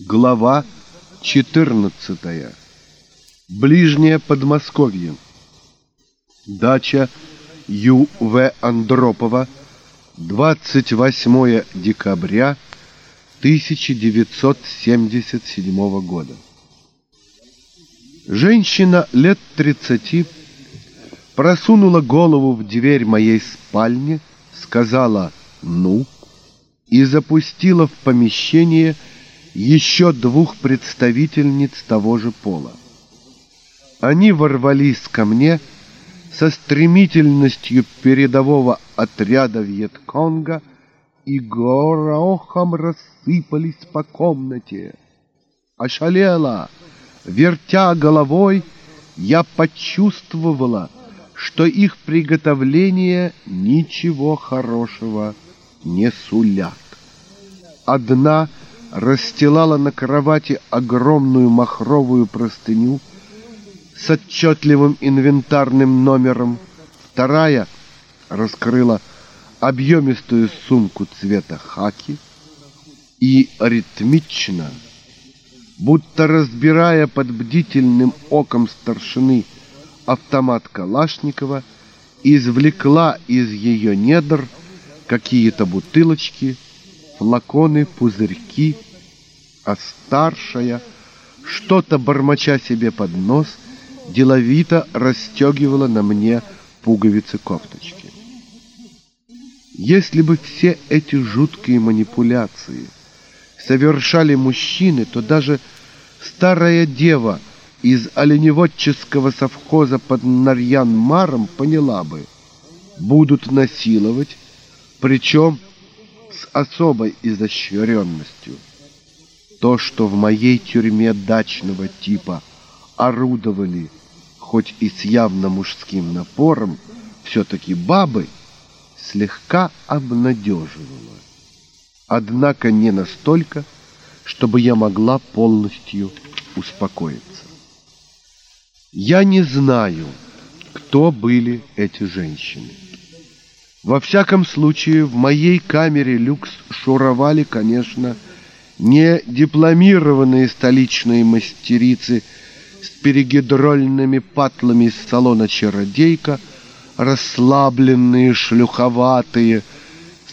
Глава 14. Ближнее Подмосковье. Дача Ю.В. Андропова. 28 декабря 1977 года. Женщина лет 30 просунула голову в дверь моей спальни, сказала «ну» и запустила в помещение еще двух представительниц того же пола. Они ворвались ко мне со стремительностью передового отряда Вьетконга и горохом рассыпались по комнате. Ошалела, вертя головой, я почувствовала, что их приготовления ничего хорошего не сулят. Одна — расстилала на кровати огромную махровую простыню с отчетливым инвентарным номером. Вторая раскрыла объемистую сумку цвета хаки и ритмично, будто разбирая под бдительным оком старшины автомат Калашникова, извлекла из ее недр какие-то бутылочки, флаконы, пузырьки, а старшая, что-то бормоча себе под нос, деловито расстегивала на мне пуговицы кофточки. Если бы все эти жуткие манипуляции совершали мужчины, то даже старая дева из оленеводческого совхоза под Нарьян-Маром поняла бы, будут насиловать, причем с особой изощренностью. То, что в моей тюрьме дачного типа орудовали, хоть и с явно мужским напором, все-таки бабы, слегка обнадеживало. Однако не настолько, чтобы я могла полностью успокоиться. Я не знаю, кто были эти женщины. Во всяком случае, в моей камере люкс шуровали, конечно, не дипломированные столичные мастерицы с перегидрольными патлами из салона «Чародейка», расслабленные, шлюховатые,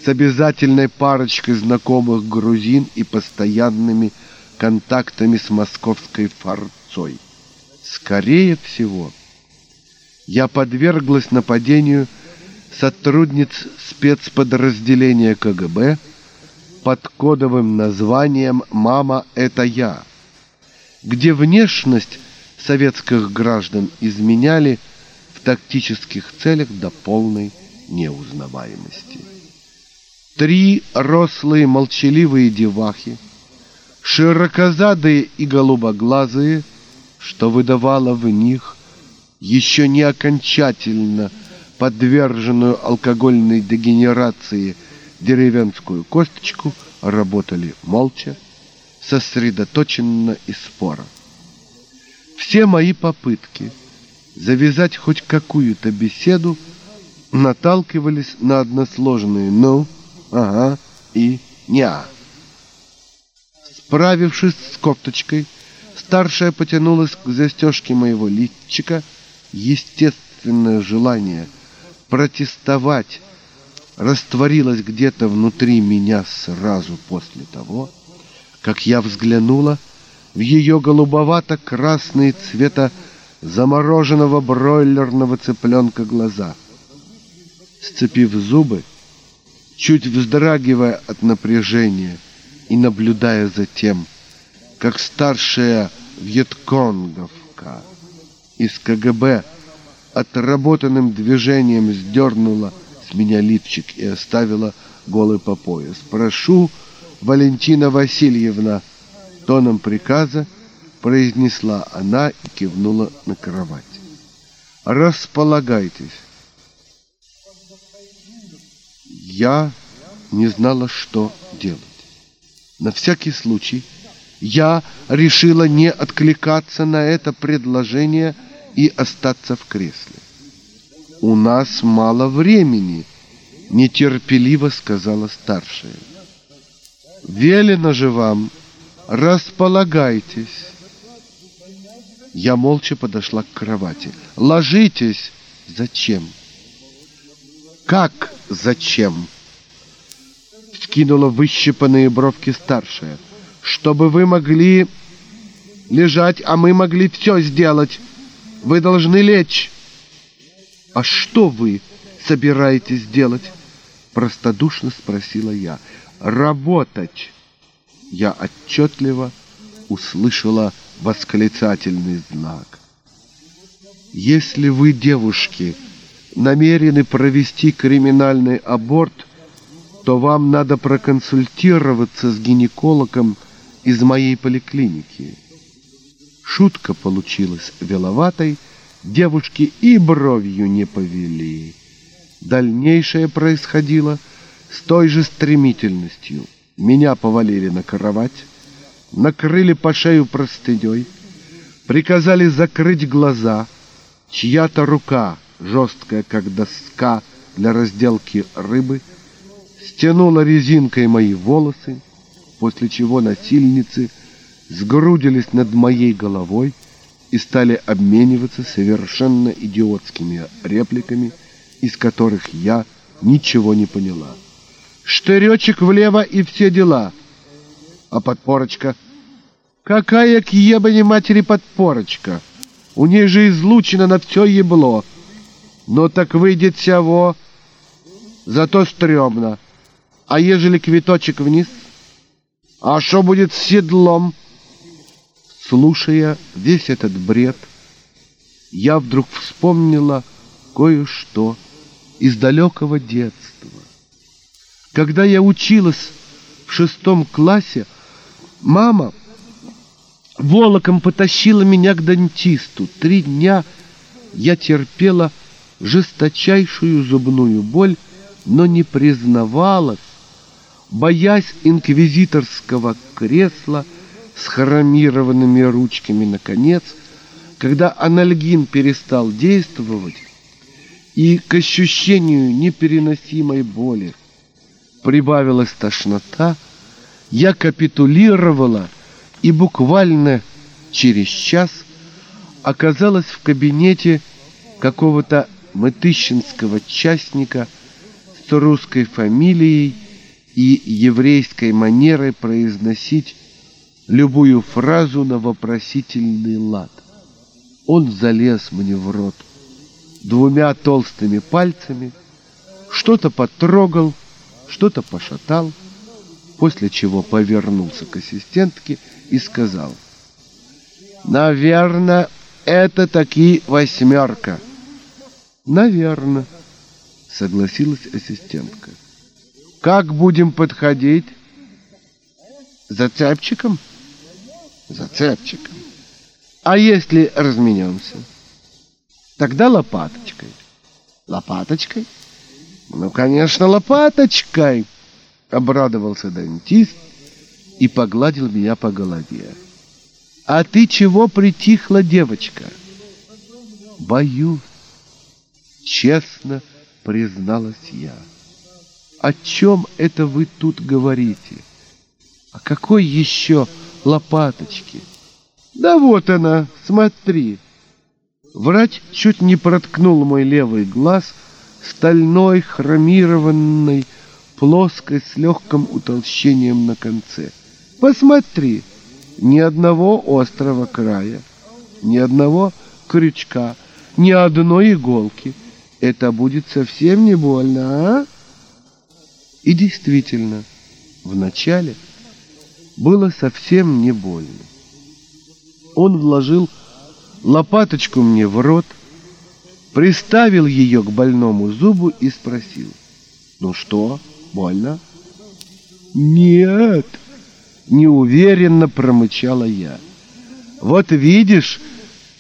с обязательной парочкой знакомых грузин и постоянными контактами с московской форцой. Скорее всего, я подверглась нападению – сотрудниц спецподразделения КГБ под кодовым названием «Мама, это я», где внешность советских граждан изменяли в тактических целях до полной неузнаваемости. Три рослые молчаливые девахи, широкозадые и голубоглазые, что выдавало в них еще не окончательно – подверженную алкогольной дегенерации деревенскую косточку, работали молча, сосредоточенно и споро. Все мои попытки завязать хоть какую-то беседу наталкивались на односложные «ну», «ага» и «ня». Справившись с кофточкой, старшая потянулась к застежке моего литчика, естественное желание – протестовать растворилась где-то внутри меня сразу после того, как я взглянула в ее голубовато-красные цвета замороженного бройлерного цыпленка глаза. Сцепив зубы, чуть вздрагивая от напряжения и наблюдая за тем, как старшая вьетконговка из КГБ отработанным движением сдернула меня лифчик и оставила голый по пояс. «Прошу, Валентина Васильевна!» Тоном приказа произнесла она и кивнула на кровать. «Располагайтесь!» Я не знала, что делать. На всякий случай я решила не откликаться на это предложение – и остаться в кресле. «У нас мало времени», — нетерпеливо сказала старшая. «Велено же вам Располагайтесь. Я молча подошла к кровати. Ложитесь. Зачем? Как зачем? Скинула выщипанные бровки старшая. Чтобы вы могли лежать, а мы могли все сделать. Вы должны лечь. А что вы собираетесь делать? Простодушно спросила я. Работать. Я отчетливо услышала восклицательный знак. Если вы, девушки, намерены провести криминальный аборт, то вам надо проконсультироваться с гинекологом из моей поликлиники. Шутка получилась веловатой, девушки и бровью не повели. Дальнейшее происходило с той же стремительностью. Меня повалили на кровать, накрыли по шею простыней, приказали закрыть глаза, чья-то рука, жесткая как доска для разделки рыбы, стянула резинкой мои волосы, после чего насильницы сгрудились над моей головой и стали обмениваться совершенно идиотскими репликами, из которых я ничего не поняла. Штыречек влево и все дела — а подпорочка? Какая к ебани матери подпорочка? У ней же излучено на все ебло. Ну так выйдет всего, зато стрёмно. А ежели квиточек вниз? А что будет с седлом? Слушая весь этот бред, я вдруг вспомнила кое-что из далекого детства. Когда я училась в шестом классе, Мама волоком потащила меня к дантисту. Три дня я терпела жесточайшую зубную боль, но не признавалась, боясь инквизиторского кресла с хромированными ручками, наконец, когда анальгин перестал действовать, и к ощущению непереносимой боли прибавилась тошнота, я капитулировала и буквально через час оказалась в кабинете какого-то мытыщинского частника с русской фамилией и еврейской манерой произносить любую фразу на вопросительный лад. Он залез мне в рот двумя толстыми пальцами, что-то потрогал, что-то пошатал, после чего повернулся к ассистентке и сказал, «Наверное, это таки восьмерка». «Наверное», — согласилась ассистентка. «Как будем подходить?» «За цепчиком?» «За цепчиком. А если разменемся?» «Тогда лопаточкой». «Лопаточкой?» «Ну, конечно, лопаточкой!» Обрадовался дантист и погладил меня по голове. «А ты чего притихла, девочка?» «Боюсь», — честно призналась я. «О чем это вы тут говорите? О какой еще лопаточке?» «Да вот она, смотри!» Врач чуть не проткнул мой левый глаз стальной хромированной плоской с легким утолщением на конце. Посмотри, ни одного острого края, ни одного крючка, ни одной иголки. Это будет совсем не больно, а? И действительно, вначале было совсем не больно. Он вложил лопаточку мне в рот, приставил ее к больному зубу и спросил, «Ну что?» Больно? Нет, неуверенно промычала я. Вот видишь,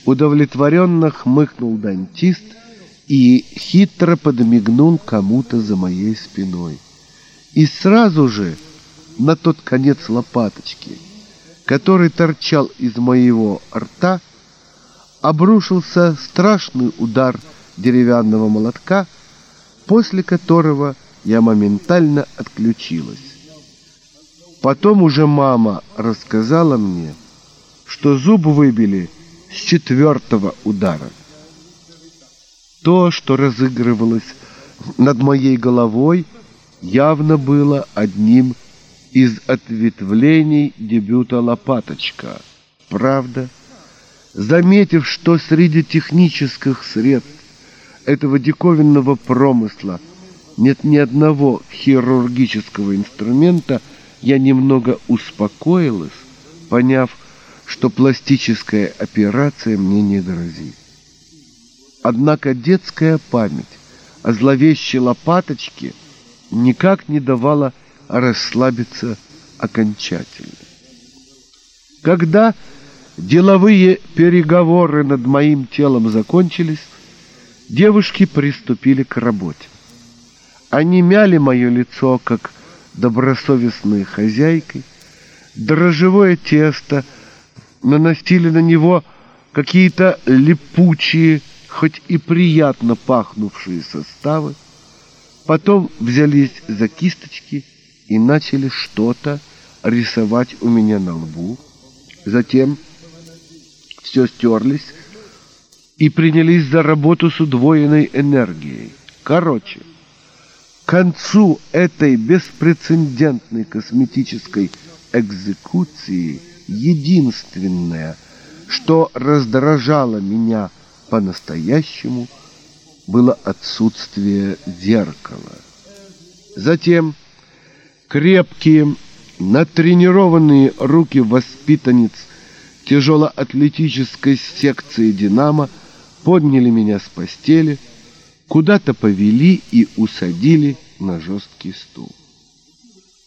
удовлетворенно хмыкнул дантист и хитро подмигнул кому-то за моей спиной. И сразу же на тот конец лопаточки, который торчал из моего рта, обрушился страшный удар деревянного молотка, после которого я моментально отключилась. Потом уже мама рассказала мне, что зуб выбили с четвертого удара. То, что разыгрывалось над моей головой, явно было одним из ответвлений дебюта «Лопаточка». Правда, заметив, что среди технических средств этого диковинного промысла нет ни одного хирургического инструмента, я немного успокоилась, поняв, что пластическая операция мне не грозит. Однако детская память о зловещей лопаточке никак не давала расслабиться окончательно. Когда деловые переговоры над моим телом закончились, девушки приступили к работе. Они мяли мое лицо, как добросовестные хозяйки, дрожжевое тесто, наносили на него какие-то липучие, хоть и приятно пахнувшие составы, потом взялись за кисточки и начали что-то рисовать у меня на лбу. Затем все стерлись и принялись за работу с удвоенной энергией. Короче, к концу этой беспрецедентной косметической экзекуции единственное, что раздражало меня по-настоящему, было отсутствие зеркала. Затем крепкие, натренированные руки воспитанниц тяжелоатлетической секции «Динамо» подняли меня с постели, куда-то повели и усадили на жесткий стул.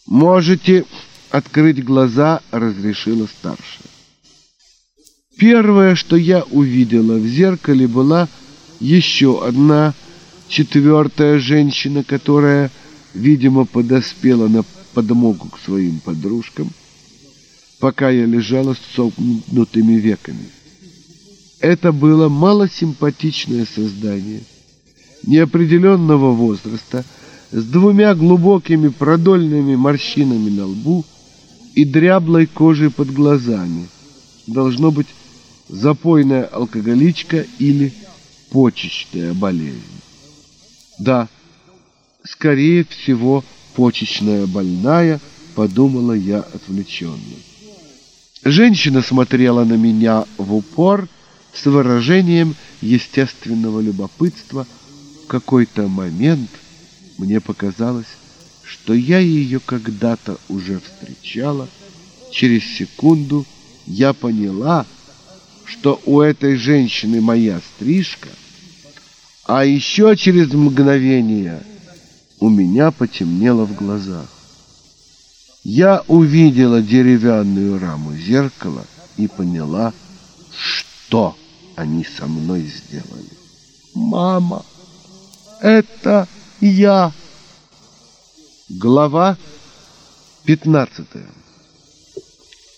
«Можете открыть глаза», — разрешила старшая. Первое, что я увидела в зеркале, была еще одна четвертая женщина, которая, видимо, подоспела на подмогу к своим подружкам, пока я лежала с сомкнутыми веками. Это было малосимпатичное создание, неопределенного возраста, с двумя глубокими продольными морщинами на лбу и дряблой кожей под глазами. Должно быть запойная алкоголичка или почечная болезнь. Да, скорее всего, почечная больная, подумала я отвлеченно. Женщина смотрела на меня в упор с выражением естественного любопытства. В какой-то момент мне показалось, что я ее когда-то уже встречала. Через секунду я поняла, что у этой женщины моя стрижка, а еще через мгновение – у меня потемнело в глазах. Я увидела деревянную раму зеркала и поняла, что они со мной сделали. «Мама, это я!» Глава 15.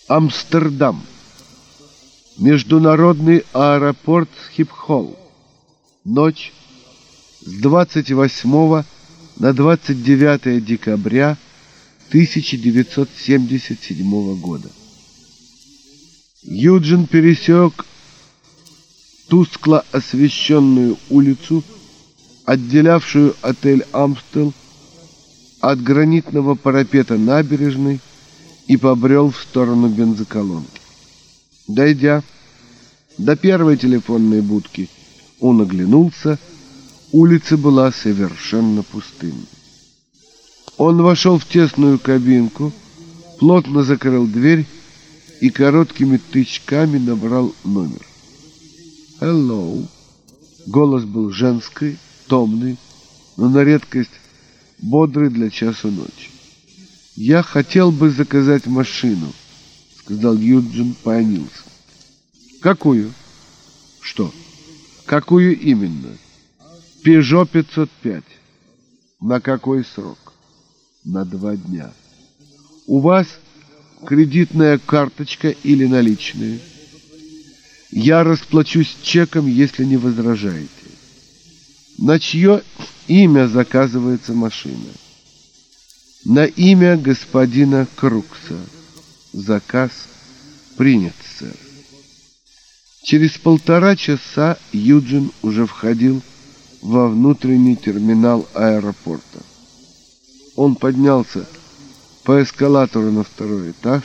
Амстердам. Международный аэропорт Схипхолл. Ночь с 28 на 29 декабря 1977 года. Юджин пересек тускло освещенную улицу, отделявшую отель «Амстел» от гранитного парапета набережной и побрел в сторону бензоколонки. Дойдя до первой телефонной будки, он оглянулся Улица была совершенно пустынной. Он вошел в тесную кабинку, плотно закрыл дверь и короткими тычками набрал номер. «Hello». Голос был женский, томный, но на редкость бодрый для часу ночи. «Я хотел бы заказать машину», — сказал Юджин Пионилсон. «Какую?» «Что? Какую именно?» Пежо 505. На какой срок? На два дня. У вас кредитная карточка или наличные? Я расплачусь чеком, если не возражаете. На чье имя заказывается машина? На имя господина Крукса. Заказ принят, сэр. Через полтора часа Юджин уже входил во внутренний терминал аэропорта. Он поднялся по эскалатору на второй этаж,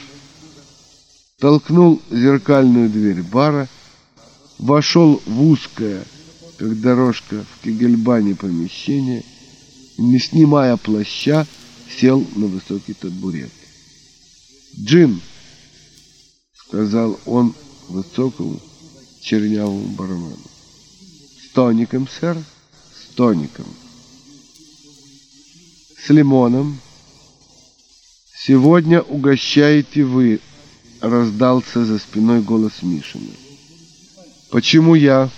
толкнул зеркальную дверь бара, вошел в узкое, как дорожка в Кегельбане помещение, не снимая плаща, сел на высокий табурет. «Джим!» — сказал он высокому чернявому бармену. «С тоником, сэр, тоником. С лимоном. Сегодня угощаете вы», — раздался за спиной голос Мишины. «Почему я?»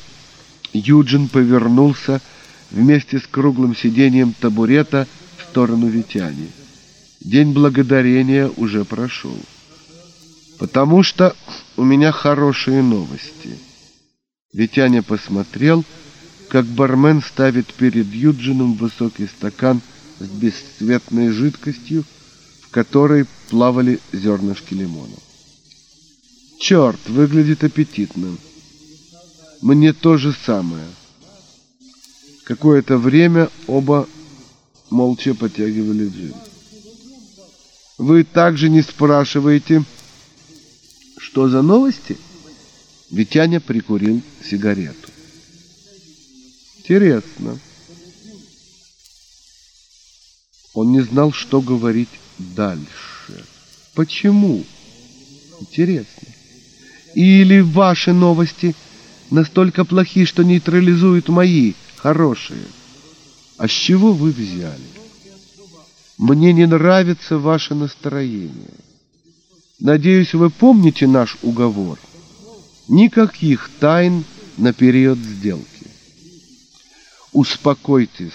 Юджин повернулся вместе с круглым сиденьем табурета — сторону Витяни. День благодарения уже прошел. Потому что у меня хорошие новости. Витяня посмотрел, как бармен ставит перед Юджином высокий стакан с бесцветной жидкостью, в которой плавали зернышки лимона. Черт, выглядит аппетитно. Мне то же самое. Какое-то время оба молча потягивали джин. Вы также не спрашиваете, что за новости? Витяня прикурил сигарету. Интересно. Он не знал, что говорить дальше. Почему? Интересно. Или ваши новости настолько плохи, что нейтрализуют мои, хорошие? А с чего вы взяли? Мне не нравится ваше настроение. Надеюсь, вы помните наш уговор. Никаких тайн на период сделки. Успокойтесь.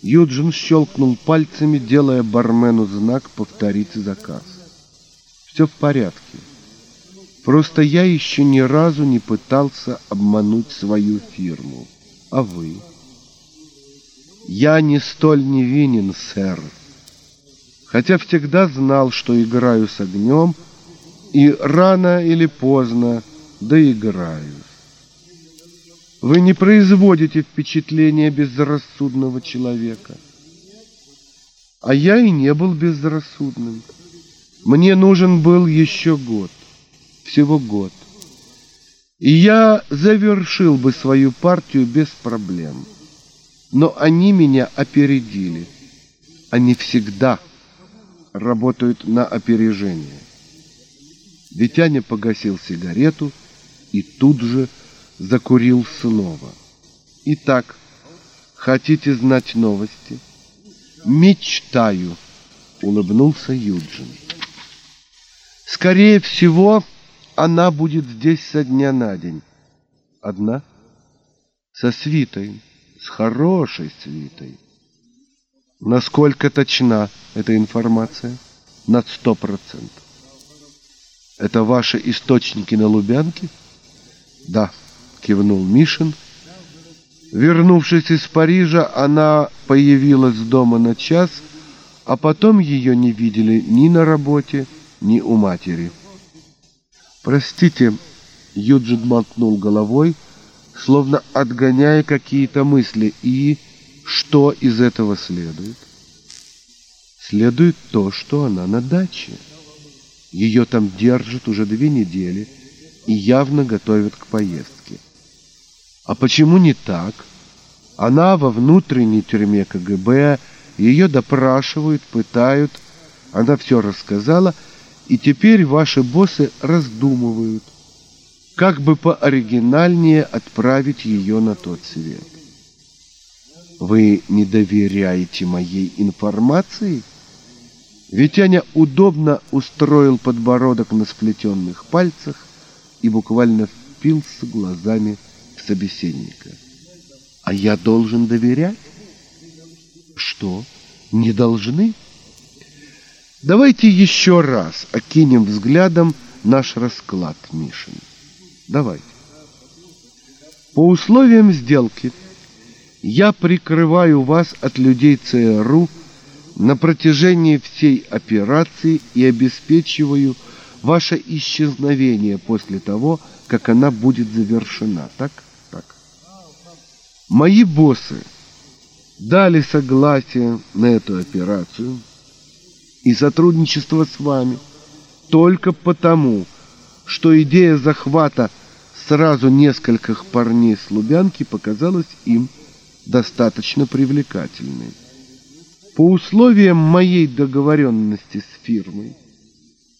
Юджин щелкнул пальцами, делая бармену знак повторить заказ. Все в порядке. Просто я еще ни разу не пытался обмануть свою фирму. А вы? Я не столь невинен, сэр, хотя всегда знал, что играю с огнем, и рано или поздно доиграюсь. Вы не производите впечатления безрассудного человека. А я и не был безрассудным. Мне нужен был еще год, всего год. И я завершил бы свою партию без проблем но они меня опередили. Они всегда работают на опережение. Витяня погасил сигарету и тут же закурил снова. Итак, хотите знать новости? Мечтаю, улыбнулся Юджин. Скорее всего, она будет здесь со дня на день. Одна? Со свитой с хорошей свитой. Насколько точна эта информация? Над сто процентов. Это ваши источники на Лубянке? Да, кивнул Мишин. Вернувшись из Парижа, она появилась дома на час, а потом ее не видели ни на работе, ни у матери. Простите, Юджин мотнул головой, словно отгоняя какие-то мысли. И что из этого следует? Следует то, что она на даче. Ее там держат уже две недели и явно готовят к поездке. А почему не так? Она во внутренней тюрьме КГБ, ее допрашивают, пытают, она все рассказала, и теперь ваши боссы раздумывают, как бы пооригинальнее отправить ее на тот свет. Вы не доверяете моей информации? Витяня удобно устроил подбородок на сплетенных пальцах и буквально впился глазами в собеседника. А я должен доверять? Что, не должны? Давайте еще раз окинем взглядом наш расклад, Мишин. Давайте. По условиям сделки я прикрываю вас от людей ЦРУ на протяжении всей операции и обеспечиваю ваше исчезновение после того, как она будет завершена. Так? Мои боссы дали согласие на эту операцию и сотрудничество с вами только потому, что идея захвата сразу нескольких парней с Лубянки показалась им достаточно привлекательной. По условиям моей договоренности с фирмой,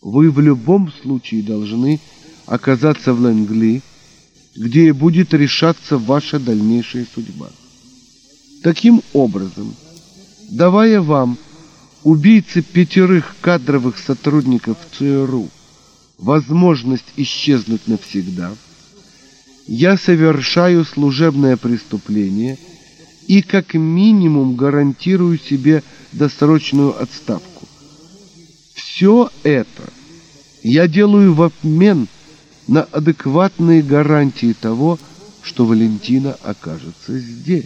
вы в любом случае должны оказаться в Лэнгли, где будет решаться ваша дальнейшая судьба. Таким образом, давая вам, убийце пятерых кадровых сотрудников ЦРУ, возможность исчезнуть навсегда, я совершаю служебное преступление – и как минимум гарантирую себе досрочную отставку. Все это я делаю в обмен на адекватные гарантии того, что Валентина окажется здесь.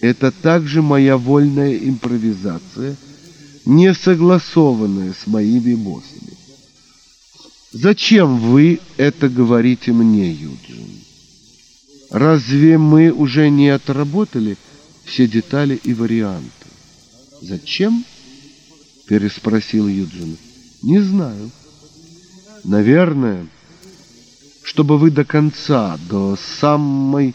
Это также моя вольная импровизация, не согласованная с моими боссами. Зачем вы это говорите мне, Юджин? Разве мы уже не отработали все детали и варианты? Зачем? Переспросил Юджин. Не знаю. Наверное, чтобы вы до конца, до самой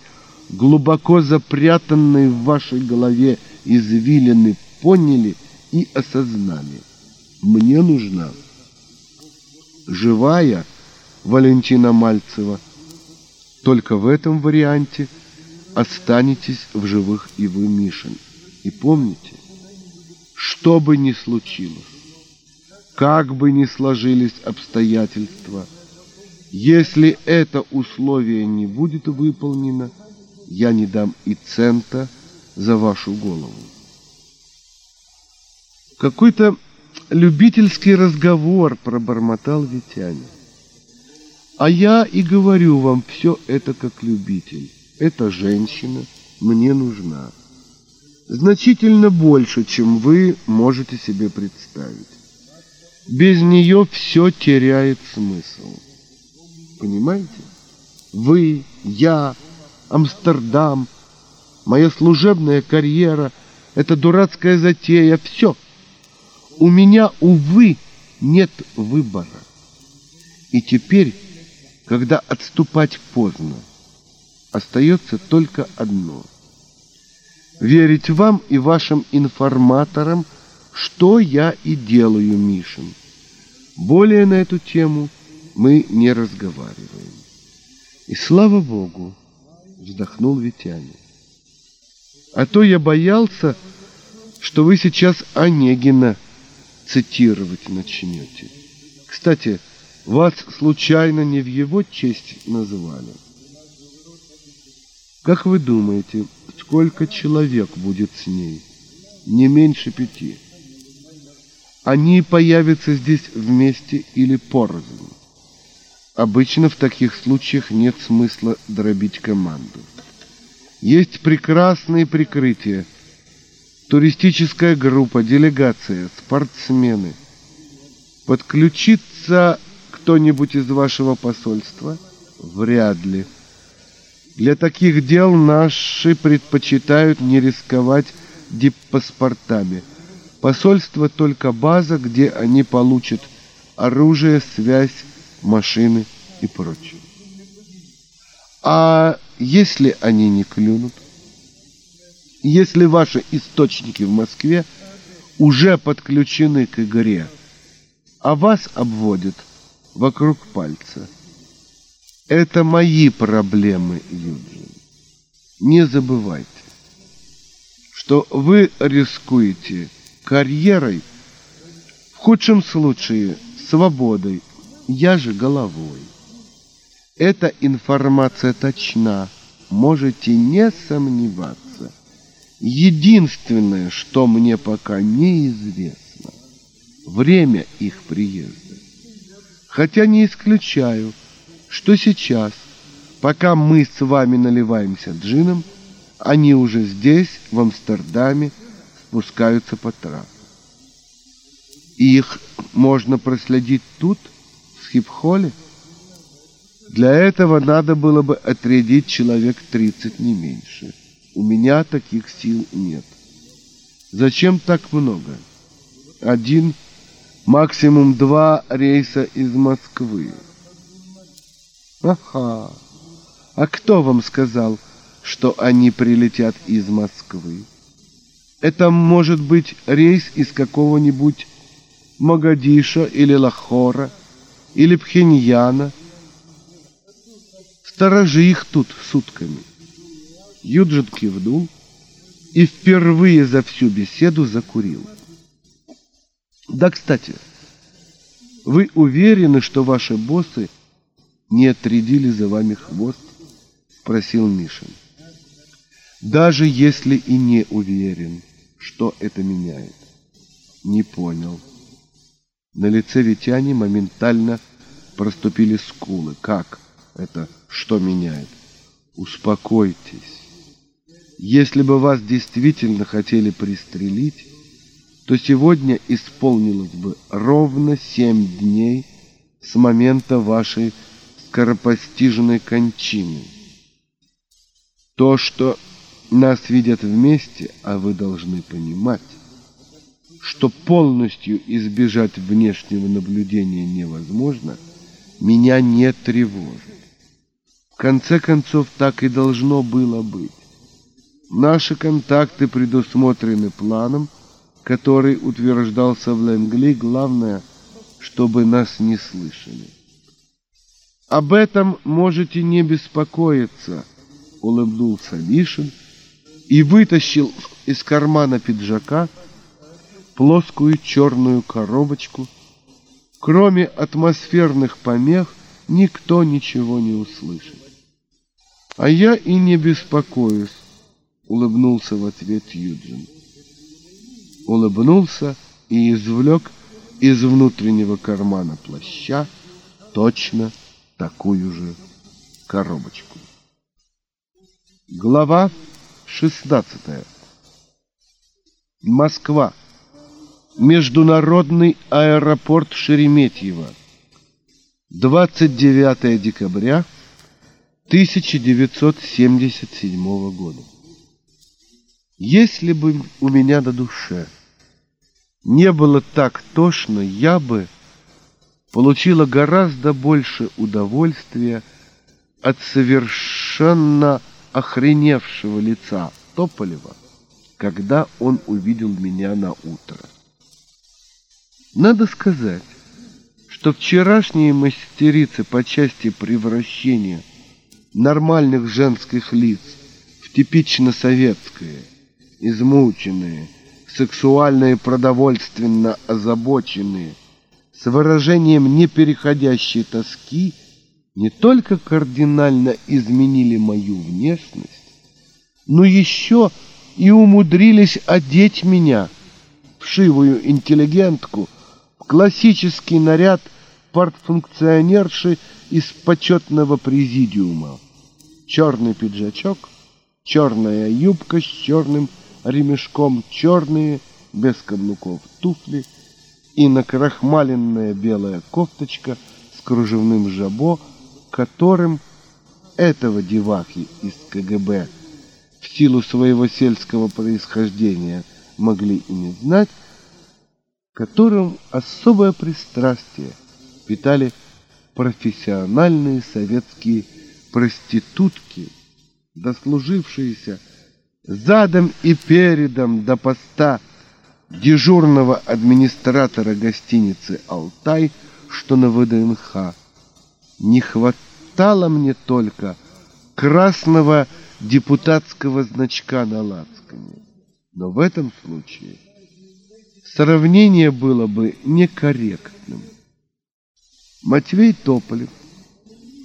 глубоко запрятанной в вашей голове извилины поняли и осознали. Мне нужна живая Валентина Мальцева, только в этом варианте останетесь в живых и вы, Мишин. И помните, что бы ни случилось, как бы ни сложились обстоятельства, если это условие не будет выполнено, я не дам и цента за вашу голову. Какой-то любительский разговор пробормотал Витянин. А я и говорю вам все это как любитель. Эта женщина мне нужна. Значительно больше, чем вы можете себе представить. Без нее все теряет смысл. Понимаете? Вы, я, Амстердам, моя служебная карьера, эта дурацкая затея, все. У меня, увы, нет выбора. И теперь когда отступать поздно. Остается только одно. Верить вам и вашим информаторам, что я и делаю, Мишин. Более на эту тему мы не разговариваем. И слава Богу, вздохнул Витяня. А то я боялся, что вы сейчас Онегина цитировать начнете. Кстати, вас случайно не в его честь называли? Как вы думаете, сколько человек будет с ней? Не меньше пяти. Они появятся здесь вместе или порознь. Обычно в таких случаях нет смысла дробить команду. Есть прекрасные прикрытия. Туристическая группа, делегация, спортсмены. Подключиться кто-нибудь из вашего посольства? Вряд ли. Для таких дел наши предпочитают не рисковать диппаспортами. Посольство только база, где они получат оружие, связь, машины и прочее. А если они не клюнут? Если ваши источники в Москве уже подключены к игре, а вас обводят вокруг пальца. Это мои проблемы, Юджин. Не забывайте, что вы рискуете карьерой, в худшем случае свободой, я же головой. Эта информация точна, можете не сомневаться. Единственное, что мне пока неизвестно, время их приезда. Хотя не исключаю, что сейчас, пока мы с вами наливаемся джином, они уже здесь, в Амстердаме, спускаются по трапу. И их можно проследить тут, в Хипхоле? Для этого надо было бы отрядить человек 30, не меньше. У меня таких сил нет. Зачем так много? Один, максимум два рейса из Москвы. Ага. А кто вам сказал, что они прилетят из Москвы? Это может быть рейс из какого-нибудь Магадиша или Лахора, или Пхеньяна. Сторожи их тут сутками. Юджин кивнул и впервые за всю беседу закурил. Да, кстати, вы уверены, что ваши боссы не отрядили за вами хвост? Спросил Мишин. Даже если и не уверен, что это меняет. Не понял. На лице Витяни моментально проступили скулы. Как это что меняет? Успокойтесь. Если бы вас действительно хотели пристрелить, то сегодня исполнилось бы ровно семь дней с момента вашей скоропостижной кончины. То, что нас видят вместе, а вы должны понимать, что полностью избежать внешнего наблюдения невозможно, меня не тревожит. В конце концов, так и должно было быть. Наши контакты предусмотрены планом, который утверждался в Лэнгли, главное, чтобы нас не слышали. Об этом можете не беспокоиться, улыбнулся Мишин и вытащил из кармана пиджака плоскую черную коробочку. Кроме атмосферных помех никто ничего не услышит. А я и не беспокоюсь, улыбнулся в ответ Юджин. Улыбнулся и извлек из внутреннего кармана плаща точно такую же коробочку. Глава 16. Москва. Международный аэропорт Шереметьево. 29 декабря 1977 года. Если бы у меня на душе не было так тошно, я бы получила гораздо больше удовольствия от совершенно охреневшего лица Тополева, когда он увидел меня на утро. Надо сказать, что вчерашние мастерицы по части превращения нормальных женских лиц в типично советское, измученные, сексуально и продовольственно озабоченные, с выражением непереходящей тоски, не только кардинально изменили мою внешность, но еще и умудрились одеть меня, вшивую интеллигентку, классический наряд партфункционерши из почетного президиума. Черный пиджачок, черная юбка с черным ремешком, черные, без каблуков, туфли и накрахмаленная белая кофточка с кружевным жабо, которым этого девахи из КГБ в силу своего сельского происхождения могли и не знать, которым особое пристрастие питали профессиональные советские проститутки, дослужившиеся задом и передом до поста дежурного администратора гостиницы «Алтай», что на ВДНХ. Не хватало мне только красного депутатского значка на лацкане. Но в этом случае сравнение было бы некорректным. Матвей Тополев,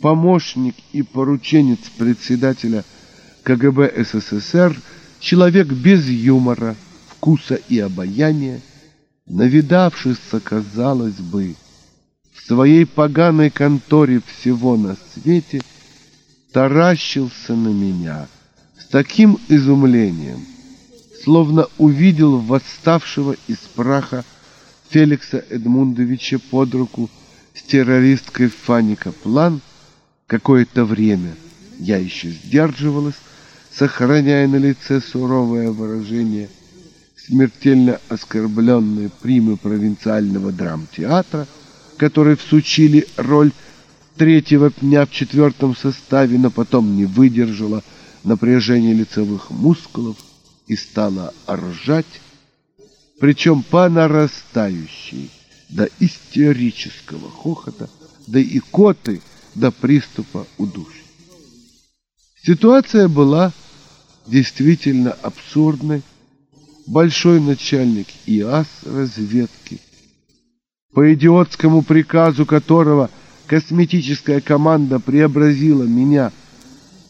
помощник и порученец председателя КГБ СССР, человек без юмора, вкуса и обаяния, навидавшийся, казалось бы, своей поганой конторе всего на свете, таращился на меня с таким изумлением, словно увидел восставшего из праха Феликса Эдмундовича под руку с террористкой Фанни Каплан. Какое-то время я еще сдерживалась, сохраняя на лице суровое выражение, смертельно оскорбленные примы провинциального драмтеатра, которые всучили роль третьего пня в четвертом составе, но потом не выдержала напряжения лицевых мускулов и стала ржать, причем по нарастающей до истерического хохота, до икоты, до приступа удушья. Ситуация была действительно абсурдной. Большой начальник ИАС разведки, по идиотскому приказу которого косметическая команда преобразила меня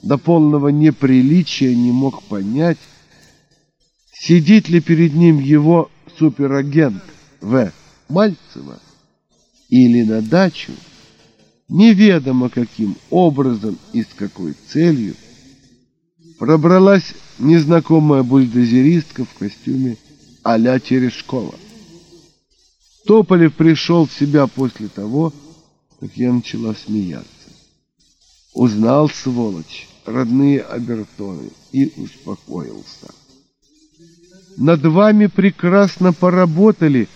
до полного неприличия, не мог понять, сидит ли перед ним его суперагент В. Мальцева или на дачу, неведомо каким образом и с какой целью, пробралась незнакомая бульдозеристка в костюме а-ля Терешкова. Тополев пришел в себя после того, как я начала смеяться. Узнал, сволочь, родные обертоны и успокоился. Над вами прекрасно поработали,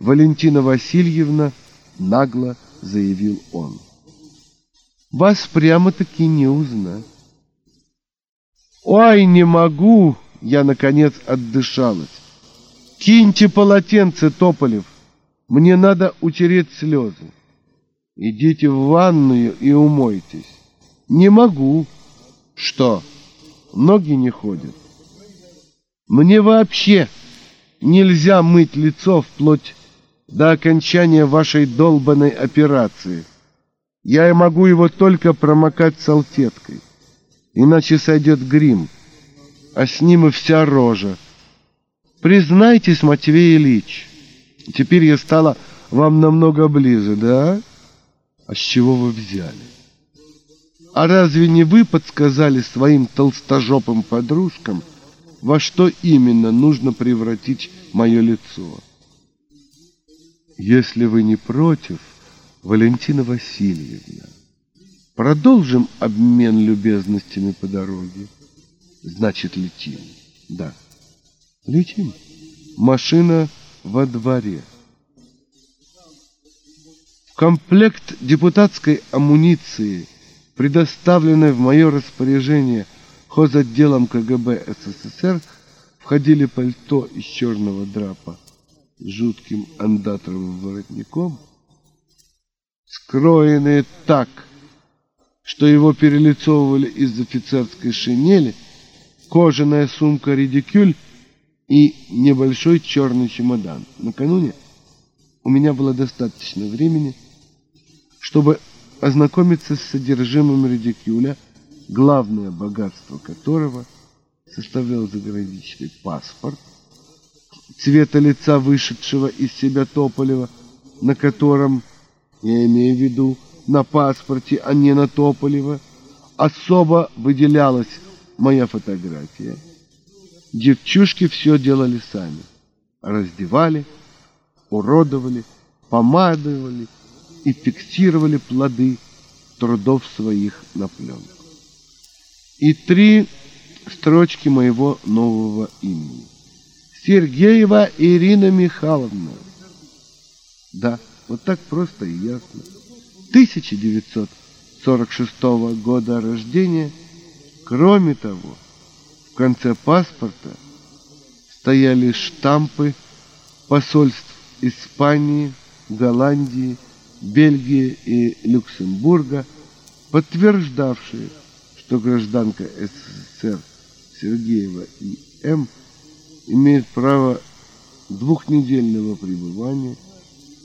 Валентина Васильевна, нагло заявил он. Вас прямо-таки не узнать. Ой, не могу, я наконец отдышалась. Киньте полотенце, Тополев, мне надо утереть слезы. Идите в ванную и умойтесь. Не могу. Что, ноги не ходят? Мне вообще нельзя мыть лицо вплоть до окончания вашей долбанной операции. Я могу его только промокать салфеткой, иначе сойдет грим, а с ним и вся рожа. Признайтесь, Матвей Ильич, теперь я стала вам намного ближе, да? А с чего вы взяли? А разве не вы подсказали своим толстожопым подружкам, во что именно нужно превратить мое лицо. Если вы не против, Валентина Васильевна, продолжим обмен любезностями по дороге. Значит, летим. Да, летим. Машина во дворе. В комплект депутатской амуниции, предоставленной в мое распоряжение – хозотделом КГБ СССР входили пальто из черного драпа с жутким андатровым воротником, скроенные так, что его перелицовывали из офицерской шинели, кожаная сумка-редикюль и небольшой черный чемодан. Накануне у меня было достаточно времени, чтобы ознакомиться с содержимым редикюля – главное богатство которого составлял заграничный паспорт, цвета лица вышедшего из себя Тополева, на котором, я имею в виду, на паспорте, а не на Тополева, особо выделялась моя фотография. Девчушки все делали сами. Раздевали, уродовали, помадывали и фиксировали плоды трудов своих на пленку и три строчки моего нового имени. Сергеева Ирина Михайловна. Да, вот так просто и ясно. 1946 года рождения. Кроме того, конце паспорта стояли штампы посольств Испании, Голландии, Бельгии и Люксембурга, подтверждавшие, что гражданка СССР Сергеева и. М. имеет право двухнедельного пребывания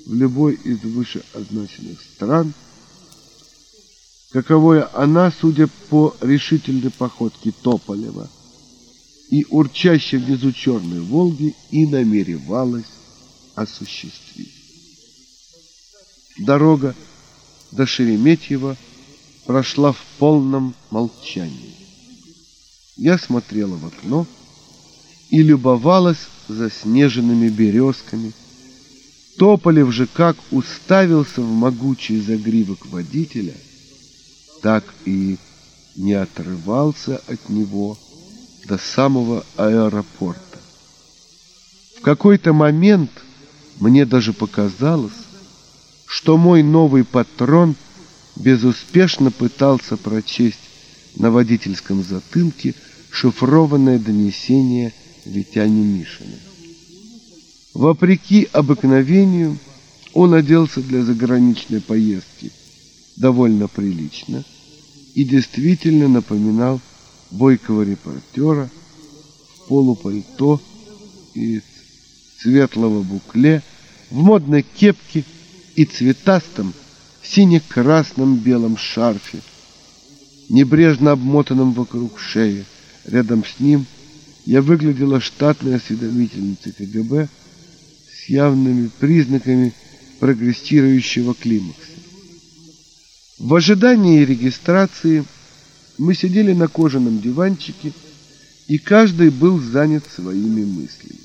в любой из вышеозначенных стран, каковое она, судя по решительной походке Тополева и урчащей внизу черной Волги, и намеревалась осуществить. Дорога до Шереметьева – прошла в полном молчании. Я смотрела в окно и любовалась заснеженными березками. Тополев же как уставился в могучий загривок водителя, так и не отрывался от него до самого аэропорта. В какой-то момент мне даже показалось, что мой новый патрон безуспешно пытался прочесть на водительском затылке шифрованное донесение Витяни Мишина. Вопреки обыкновению, он оделся для заграничной поездки довольно прилично и действительно напоминал бойкого репортера в полупальто и светлого букле, в модной кепке и цветастом сине-красном белом шарфе, небрежно обмотанном вокруг шеи. Рядом с ним я выглядела штатной осведомительницей КГБ с явными признаками прогрессирующего климакса. В ожидании регистрации мы сидели на кожаном диванчике, и каждый был занят своими мыслями.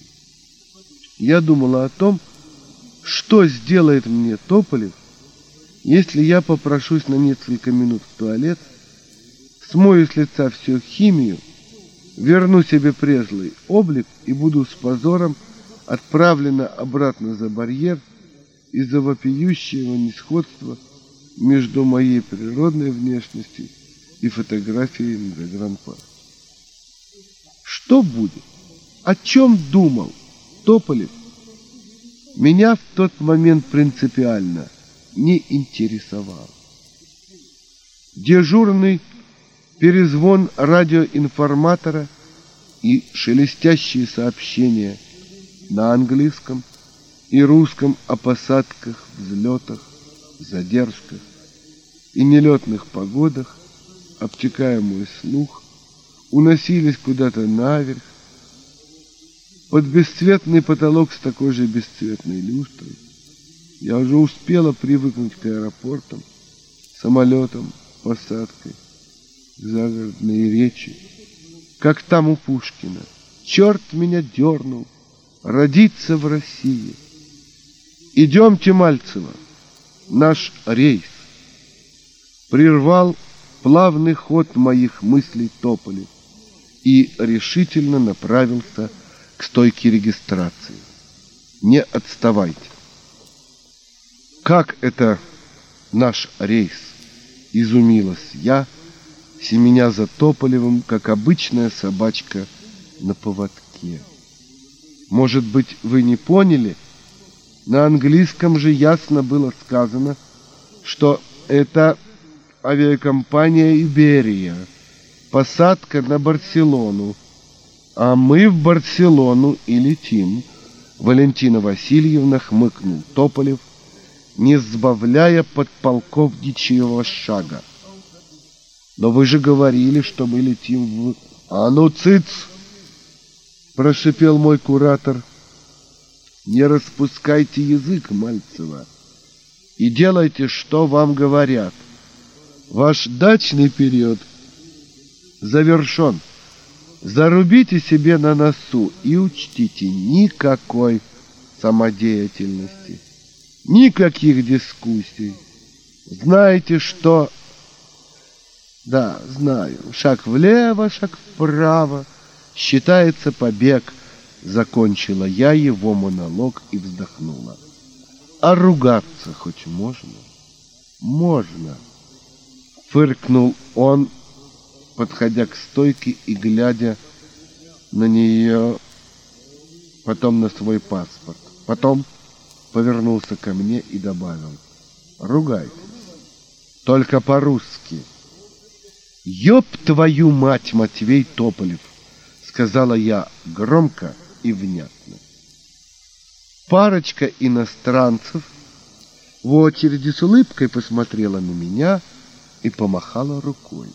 Я думала о том, что сделает мне Тополев, если я попрошусь на несколько минут в туалет, смою с лица всю химию, верну себе презлый облик и буду с позором отправлена обратно за барьер из-за вопиющего несходства между моей природной внешностью и фотографией на загранпаспорте. Что будет? О чем думал Тополев меня в тот момент принципиально не интересовало. Дежурный перезвон радиоинформатора и шелестящие сообщения на английском и русском о посадках, взлетах, задержках и нелетных погодах, обтекая мой слух, уносились куда-то наверх, под бесцветный потолок с такой же бесцветной люстрой. Я уже успела привыкнуть к аэропортам, самолетам, посадкой, к загородной речи, как там у Пушкина. Черт меня дернул, родиться в России. Идемте, Мальцева, наш рейс. Прервал плавный ход моих мыслей Тополев и решительно направился к стойке регистрации. Не отставайте. Как это наш рейс? Изумилась я, семеня за Тополевым, как обычная собачка на поводке. Может быть, вы не поняли? На английском же ясно было сказано, что это авиакомпания «Иберия», посадка на Барселону, а мы в Барселону и летим. Валентина Васильевна хмыкнул Тополев, не сбавляя подполковничьего шага. Но вы же говорили, что мы летим в... А ну, цыц! Прошипел мой куратор. Не распускайте язык, Мальцева, и делайте, что вам говорят. Ваш дачный период завершен. Зарубите себе на носу и учтите никакой самодеятельности, никаких дискуссий. Знаете, что... Да, знаю, шаг влево, шаг вправо, считается побег. Закончила я его монолог и вздохнула. А ругаться хоть можно? Можно. Фыркнул он подходя к стойке и глядя на нее, потом на свой паспорт. Потом повернулся ко мне и добавил, ругайтесь, только по-русски. «Ёб твою мать, Матвей Тополев!» — сказала я громко и внятно. Парочка иностранцев в очереди с улыбкой посмотрела на меня и помахала рукой.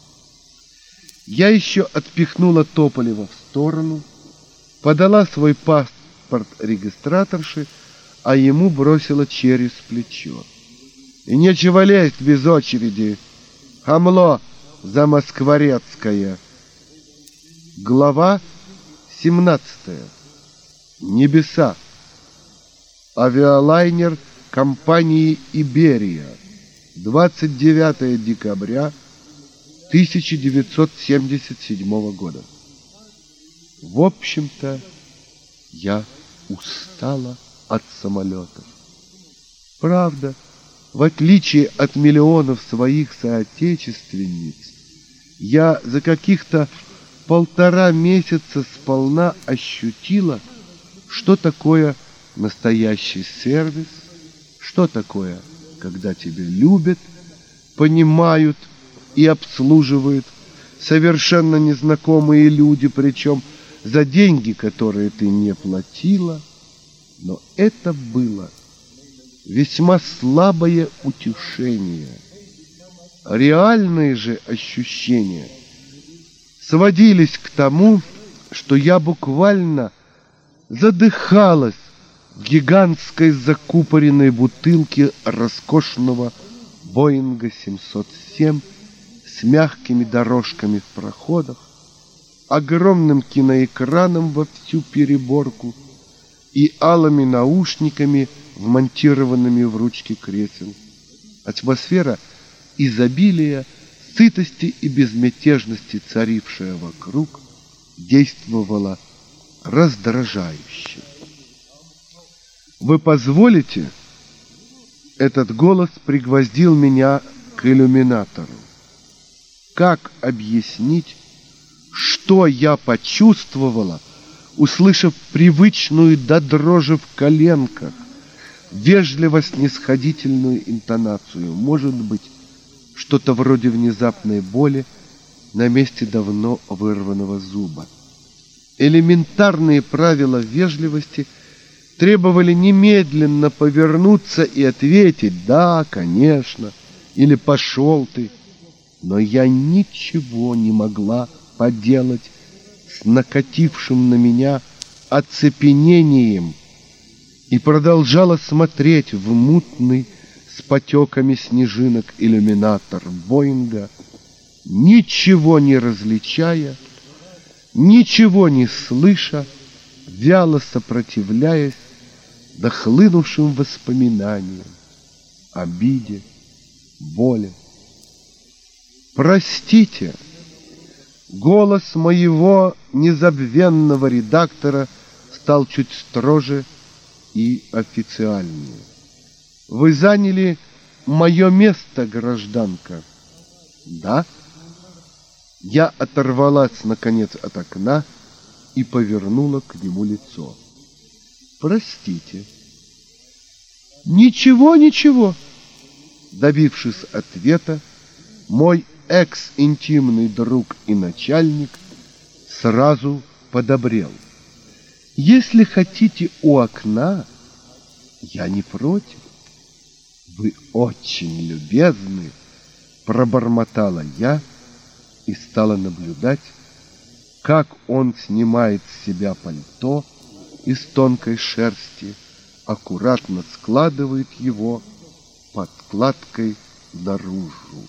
Я еще отпихнула Тополева в сторону, подала свой паспорт регистраторши, а ему бросила через плечо. И нечего лезть без очереди. Хамло замоскворецкое. Глава 17. Небеса. Авиалайнер компании «Иберия». 29 декабря 1977 года. В общем-то, я устала от самолетов. Правда, в отличие от миллионов своих соотечественниц, я за каких-то полтора месяца сполна ощутила, что такое настоящий сервис, что такое, когда тебя любят, понимают и обслуживают совершенно незнакомые люди, причем за деньги, которые ты не платила. Но это было весьма слабое утешение. Реальные же ощущения сводились к тому, что я буквально задыхалась гигантской закупоренной бутылке роскошного Боинга 707 с мягкими дорожками в проходах, огромным киноэкраном во всю переборку и алыми наушниками, вмонтированными в ручки кресел. Атмосфера изобилия, сытости и безмятежности, царившая вокруг, действовала раздражающе. Вы позволите? Этот голос пригвоздил меня к иллюминатору. Как объяснить, что я почувствовала, услышав привычную до дрожи в коленках, вежливо-снисходительную интонацию? Может быть, что-то вроде внезапной боли на месте давно вырванного зуба. Элементарные правила вежливости требовали немедленно повернуться и ответить «да, конечно» или «пошел ты». Но я ничего не могла поделать с накатившим на меня оцепенением и продолжала смотреть в мутный с потеками снежинок иллюминатор Боинга, ничего не различая, ничего не слыша, вяло сопротивляясь дохлынувшим воспоминаниям, обиде, боли. Простите, голос моего незабвенного редактора стал чуть строже и официальнее. Вы заняли мое место, гражданка. Да? Я оторвалась, наконец, от окна и повернула к нему лицо. Простите. Ничего, ничего. Добившись ответа, мой экс-интимный друг и начальник сразу подобрел. Если хотите у окна, я не против. Вы очень любезны, пробормотала я и стала наблюдать, как он снимает с себя пальто из тонкой шерсти, аккуратно складывает его подкладкой наружу.